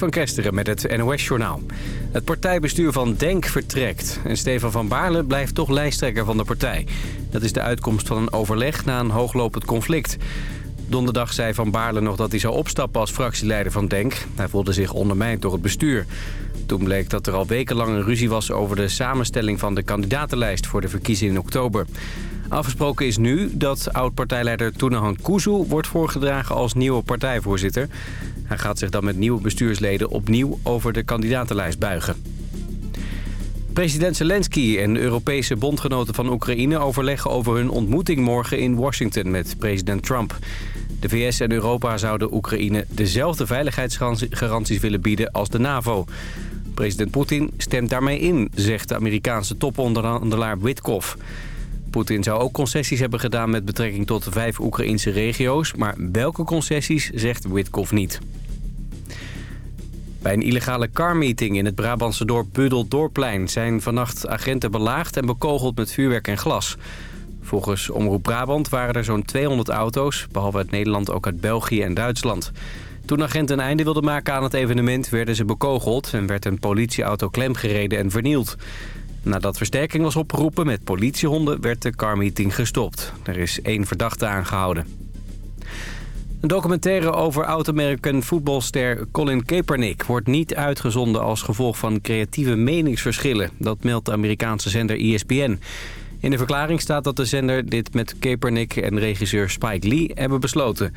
van Kesteren met het NOS-journaal. Het partijbestuur van DENK vertrekt. En Stefan van Baarle blijft toch lijsttrekker van de partij. Dat is de uitkomst van een overleg na een hooglopend conflict. Donderdag zei Van Baarle nog dat hij zou opstappen als fractieleider van DENK. Hij voelde zich ondermijnd door het bestuur. Toen bleek dat er al wekenlang een ruzie was over de samenstelling van de kandidatenlijst voor de verkiezingen in oktober. Afgesproken is nu dat oud-partijleider Toenahan Kuzu wordt voorgedragen als nieuwe partijvoorzitter. Hij gaat zich dan met nieuwe bestuursleden opnieuw over de kandidatenlijst buigen. President Zelensky en Europese bondgenoten van Oekraïne overleggen over hun ontmoeting morgen in Washington met president Trump. De VS en Europa zouden Oekraïne dezelfde veiligheidsgaranties willen bieden als de NAVO. President Poetin stemt daarmee in, zegt de Amerikaanse toponderhandelaar Witkoff. Poetin zou ook concessies hebben gedaan met betrekking tot vijf Oekraïnse regio's... maar welke concessies zegt Witkoff niet. Bij een illegale carmeeting in het Brabantse dorp Budel-Dorplein... zijn vannacht agenten belaagd en bekogeld met vuurwerk en glas. Volgens Omroep Brabant waren er zo'n 200 auto's... behalve uit Nederland ook uit België en Duitsland. Toen agenten een einde wilden maken aan het evenement... werden ze bekogeld en werd een politieauto klemgereden en vernield. Nadat versterking was opgeroepen met politiehonden werd de carmeeting gestopt. Er is één verdachte aangehouden. Een documentaire over oud-American voetbalster Colin Kaepernick... wordt niet uitgezonden als gevolg van creatieve meningsverschillen. Dat meldt de Amerikaanse zender ESPN. In de verklaring staat dat de zender dit met Kaepernick en regisseur Spike Lee hebben besloten.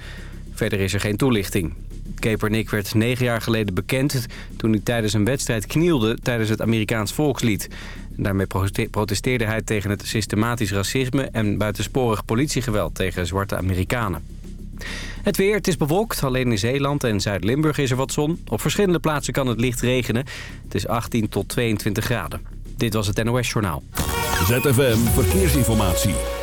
Verder is er geen toelichting. Kaepernick werd negen jaar geleden bekend toen hij tijdens een wedstrijd knielde tijdens het Amerikaans volkslied. Daarmee protesteerde hij tegen het systematisch racisme en buitensporig politiegeweld tegen zwarte Amerikanen. Het weer, het is bewolkt. Alleen in Zeeland en Zuid-Limburg is er wat zon. Op verschillende plaatsen kan het licht regenen. Het is 18 tot 22 graden. Dit was het NOS Journaal. ZFM Verkeersinformatie.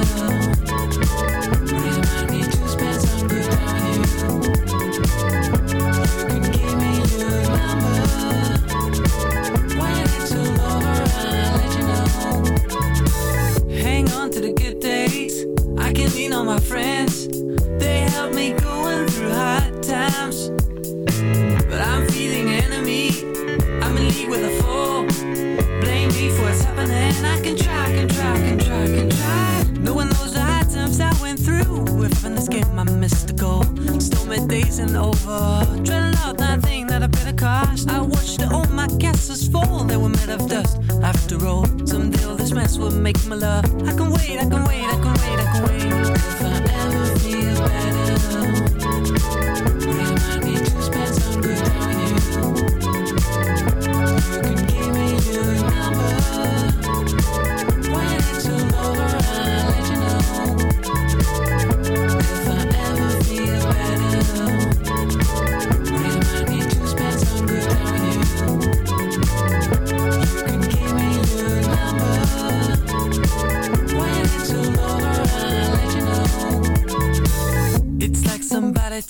friends. They help me going through hard times. But I'm feeling enemy. I'm in league with a foe. Blame me for what's happening. I can try, can try, can try, can try. Knowing those hard times I went through. If in this game I missed the goal. Stormy days and over. Dreading out that thing that I a cost. I watched all my castles fall. They were made of dust. After all, someday all this mess will make my love. I can wait, I can wait, I can wait, I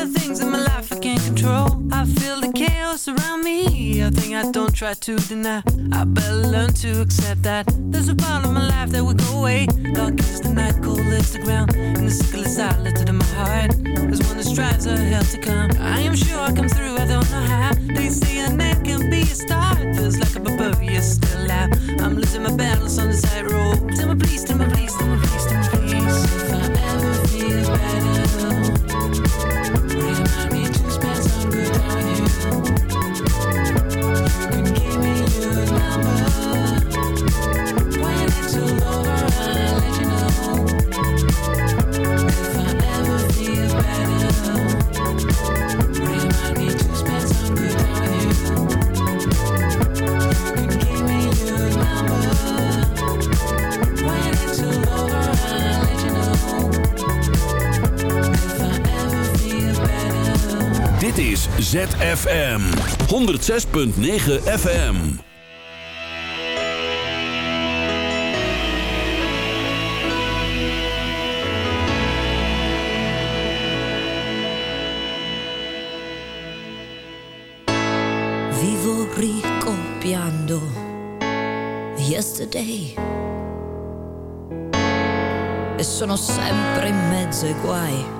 The things in my life I can't control. I feel the chaos around me. A thing I don't try to deny. I better learn to accept that. There's a part of my life that will go away. God the night, cold lifts the ground. And the sickle is lifted in my heart. There's one that strives a hell to come. I am sure I come through, I don't know how. They say a man can be a star. It feels like a barbarian still alive I'm losing my balance on the side road Tell me please, tell me please, tell me please, tell me please. If I ever feel better when you is ZFM 106.9 FM. Vivo ricopiando yesterday e sono sempre in mezzo ai guai.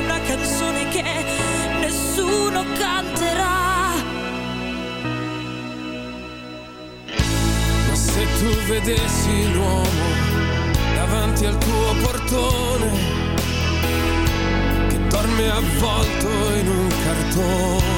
Una canzone che nessuno canterà. Se tu vedessi l'uomo davanti al tuo portone che dorme avvolto in un cartone.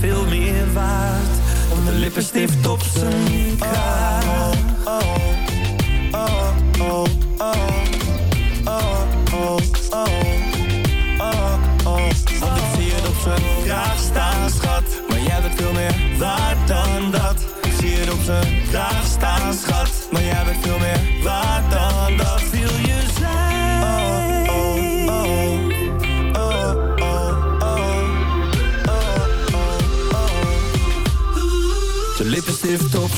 Veel meer waard? Om de lippenstift op zijn kraag. active top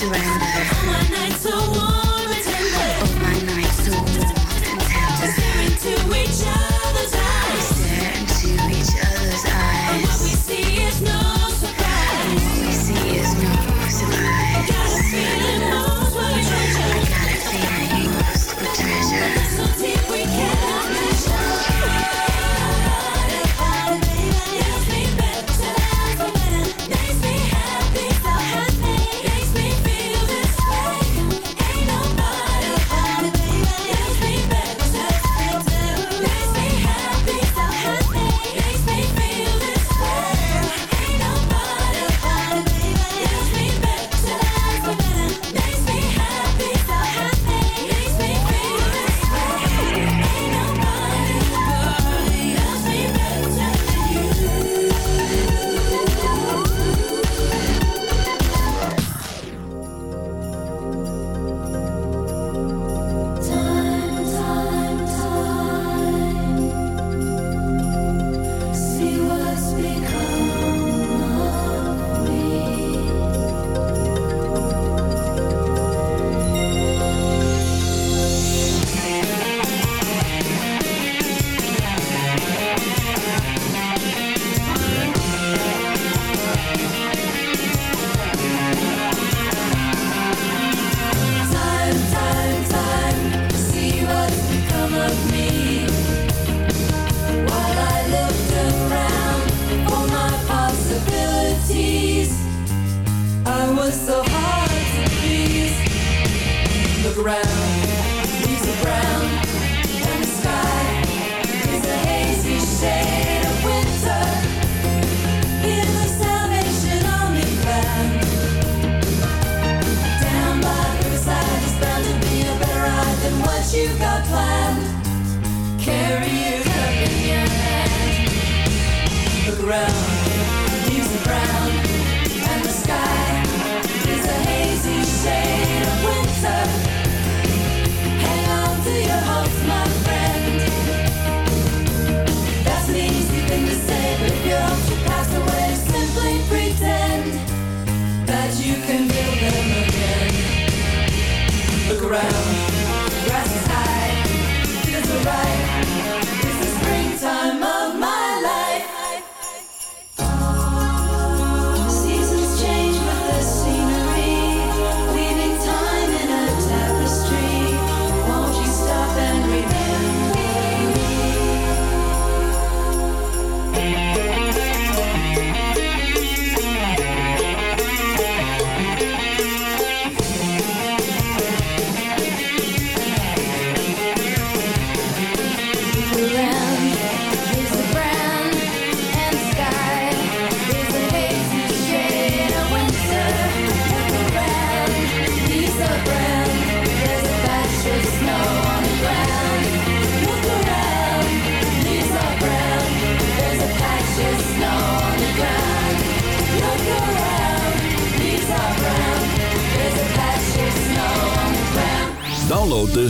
Instagram.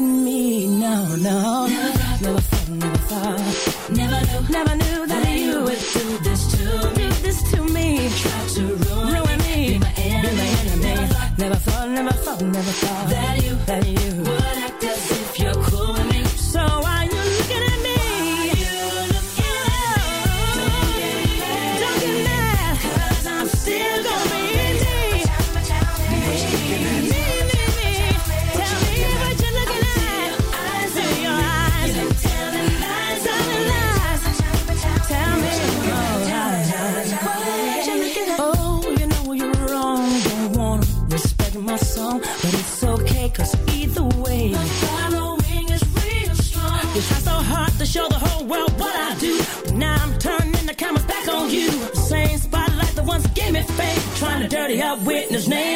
me now, now. witness name.